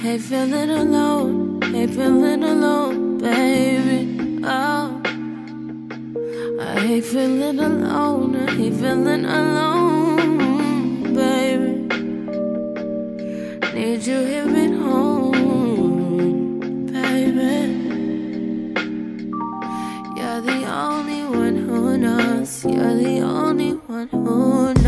Hey, feeling alone, hey, feeling alone, baby. Oh, I hate feeling alone, I hate feeling alone, baby. Need you here at home, baby. You're the only one who knows, you're the only one who knows.